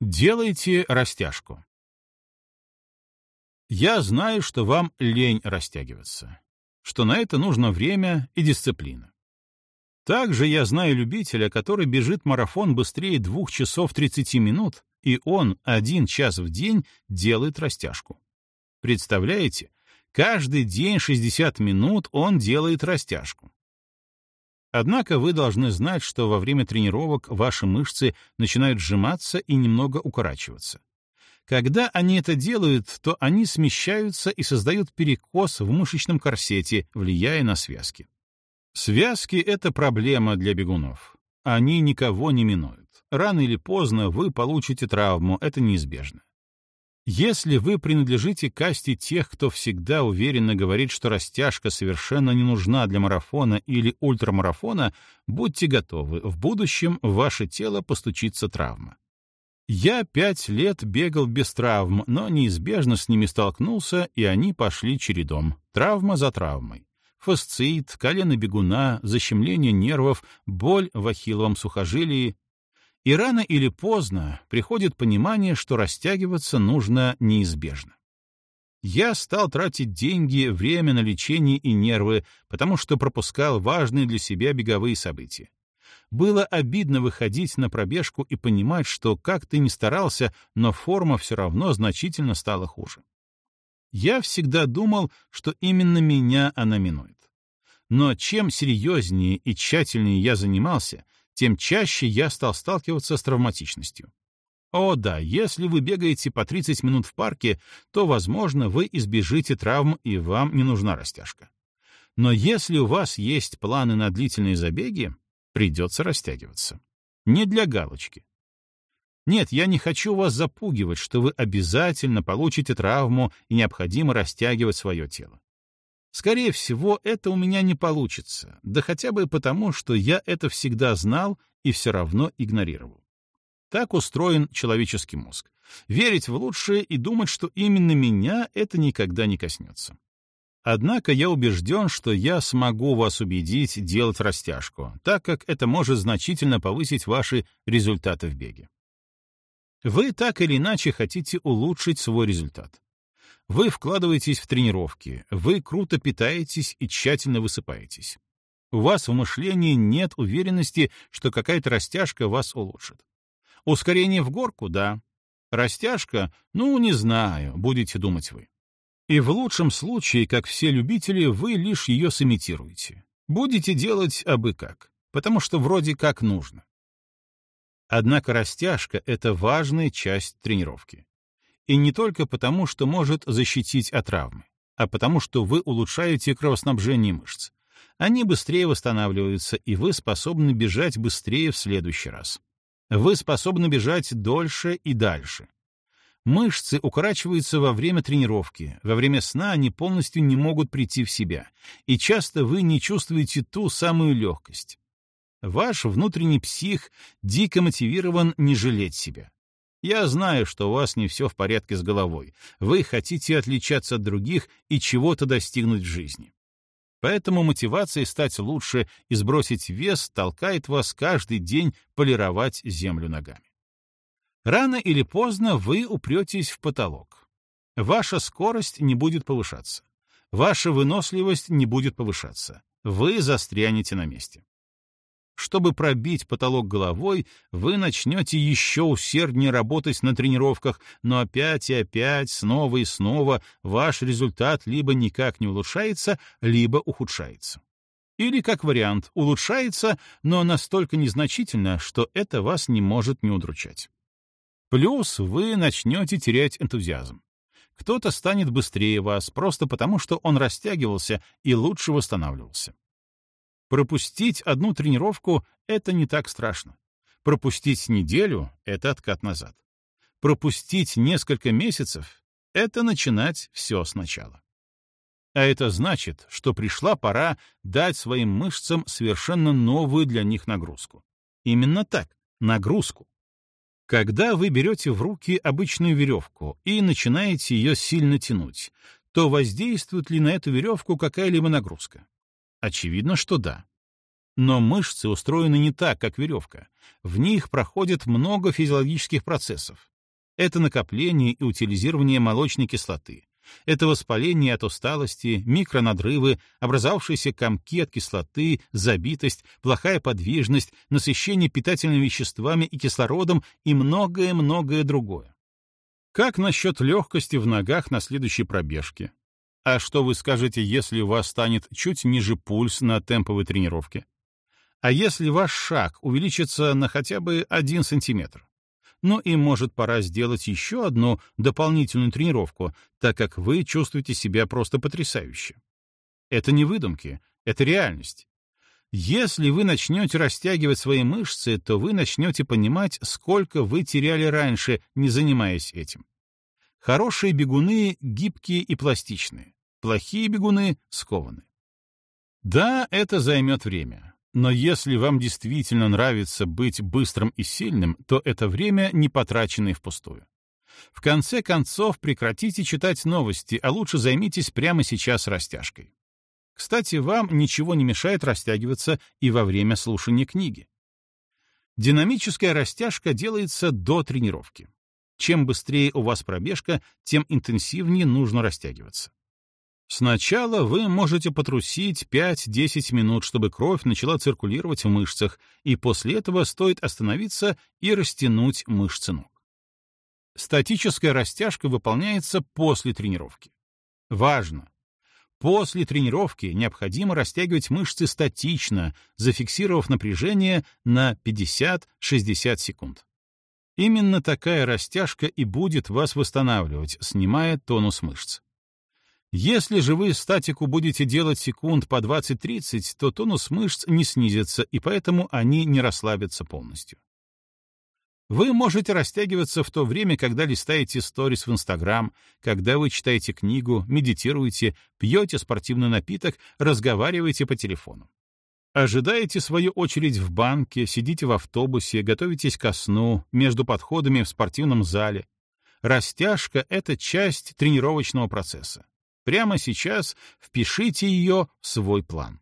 Делайте растяжку. Я знаю, что вам лень растягиваться, что на это нужно время и дисциплина. Также я знаю любителя, который бежит марафон быстрее 2 часов 30 минут, и он один час в день делает растяжку. Представляете, каждый день 60 минут он делает растяжку. Однако вы должны знать, что во время тренировок ваши мышцы начинают сжиматься и немного укорачиваться. Когда они это делают, то они смещаются и создают перекос в мышечном корсете, влияя на связки. Связки — это проблема для бегунов. Они никого не минуют. Рано или поздно вы получите травму, это неизбежно. Если вы принадлежите касте тех, кто всегда уверенно говорит, что растяжка совершенно не нужна для марафона или ультрамарафона, будьте готовы, в будущем в ваше тело постучится травма. Я пять лет бегал без травм, но неизбежно с ними столкнулся, и они пошли чередом, травма за травмой. Фасциит, колено бегуна, защемление нервов, боль в ахилловом сухожилии, и рано или поздно приходит понимание, что растягиваться нужно неизбежно. Я стал тратить деньги, время на лечение и нервы, потому что пропускал важные для себя беговые события. Было обидно выходить на пробежку и понимать, что как ты ни старался, но форма все равно значительно стала хуже. Я всегда думал, что именно меня она минует. Но чем серьезнее и тщательнее я занимался, тем чаще я стал сталкиваться с травматичностью. О да, если вы бегаете по 30 минут в парке, то, возможно, вы избежите травм и вам не нужна растяжка. Но если у вас есть планы на длительные забеги, придется растягиваться. Не для галочки. Нет, я не хочу вас запугивать, что вы обязательно получите травму и необходимо растягивать свое тело. Скорее всего, это у меня не получится, да хотя бы потому, что я это всегда знал и все равно игнорировал. Так устроен человеческий мозг. Верить в лучшее и думать, что именно меня это никогда не коснется. Однако я убежден, что я смогу вас убедить делать растяжку, так как это может значительно повысить ваши результаты в беге. Вы так или иначе хотите улучшить свой результат. Вы вкладываетесь в тренировки, вы круто питаетесь и тщательно высыпаетесь. У вас в мышлении нет уверенности, что какая-то растяжка вас улучшит. Ускорение в горку — да. Растяжка — ну, не знаю, будете думать вы. И в лучшем случае, как все любители, вы лишь ее сымитируете. Будете делать абы как, потому что вроде как нужно. Однако растяжка — это важная часть тренировки. И не только потому, что может защитить от травмы, а потому что вы улучшаете кровоснабжение мышц. Они быстрее восстанавливаются, и вы способны бежать быстрее в следующий раз. Вы способны бежать дольше и дальше. Мышцы укорачиваются во время тренировки, во время сна они полностью не могут прийти в себя, и часто вы не чувствуете ту самую легкость. Ваш внутренний псих дико мотивирован не жалеть себя. Я знаю, что у вас не все в порядке с головой. Вы хотите отличаться от других и чего-то достигнуть в жизни. Поэтому мотивация стать лучше и сбросить вес толкает вас каждый день полировать землю ногами. Рано или поздно вы упретесь в потолок. Ваша скорость не будет повышаться. Ваша выносливость не будет повышаться. Вы застрянете на месте. Чтобы пробить потолок головой, вы начнете еще усерднее работать на тренировках, но опять и опять, снова и снова, ваш результат либо никак не улучшается, либо ухудшается. Или, как вариант, улучшается, но настолько незначительно, что это вас не может не удручать. Плюс вы начнете терять энтузиазм. Кто-то станет быстрее вас просто потому, что он растягивался и лучше восстанавливался. Пропустить одну тренировку — это не так страшно. Пропустить неделю — это откат назад. Пропустить несколько месяцев — это начинать все сначала. А это значит, что пришла пора дать своим мышцам совершенно новую для них нагрузку. Именно так, нагрузку. Когда вы берете в руки обычную веревку и начинаете ее сильно тянуть, то воздействует ли на эту веревку какая-либо нагрузка? Очевидно, что да. Но мышцы устроены не так, как веревка. В них проходит много физиологических процессов. Это накопление и утилизирование молочной кислоты. Это воспаление от усталости, микронадрывы, образовавшиеся комки от кислоты, забитость, плохая подвижность, насыщение питательными веществами и кислородом и многое-многое другое. Как насчет легкости в ногах на следующей пробежке? А что вы скажете, если у вас станет чуть ниже пульс на темповой тренировке? А если ваш шаг увеличится на хотя бы 1 сантиметр? Ну и, может, пора сделать еще одну дополнительную тренировку, так как вы чувствуете себя просто потрясающе. Это не выдумки, это реальность. Если вы начнете растягивать свои мышцы, то вы начнете понимать, сколько вы теряли раньше, не занимаясь этим. Хорошие бегуны гибкие и пластичные, плохие бегуны скованы. Да, это займет время. Но если вам действительно нравится быть быстрым и сильным, то это время не потраченное впустую. В конце концов, прекратите читать новости, а лучше займитесь прямо сейчас растяжкой. Кстати, вам ничего не мешает растягиваться и во время слушания книги. Динамическая растяжка делается до тренировки. Чем быстрее у вас пробежка, тем интенсивнее нужно растягиваться. Сначала вы можете потрусить 5-10 минут, чтобы кровь начала циркулировать в мышцах, и после этого стоит остановиться и растянуть мышцы ног. Статическая растяжка выполняется после тренировки. Важно! После тренировки необходимо растягивать мышцы статично, зафиксировав напряжение на 50-60 секунд. Именно такая растяжка и будет вас восстанавливать, снимая тонус мышц. Если же вы статику будете делать секунд по 20-30, то тонус мышц не снизится, и поэтому они не расслабятся полностью. Вы можете растягиваться в то время, когда листаете сторис в Инстаграм, когда вы читаете книгу, медитируете, пьете спортивный напиток, разговариваете по телефону. Ожидаете свою очередь в банке, сидите в автобусе, готовитесь ко сну, между подходами в спортивном зале. Растяжка — это часть тренировочного процесса. Прямо сейчас впишите ее в свой план.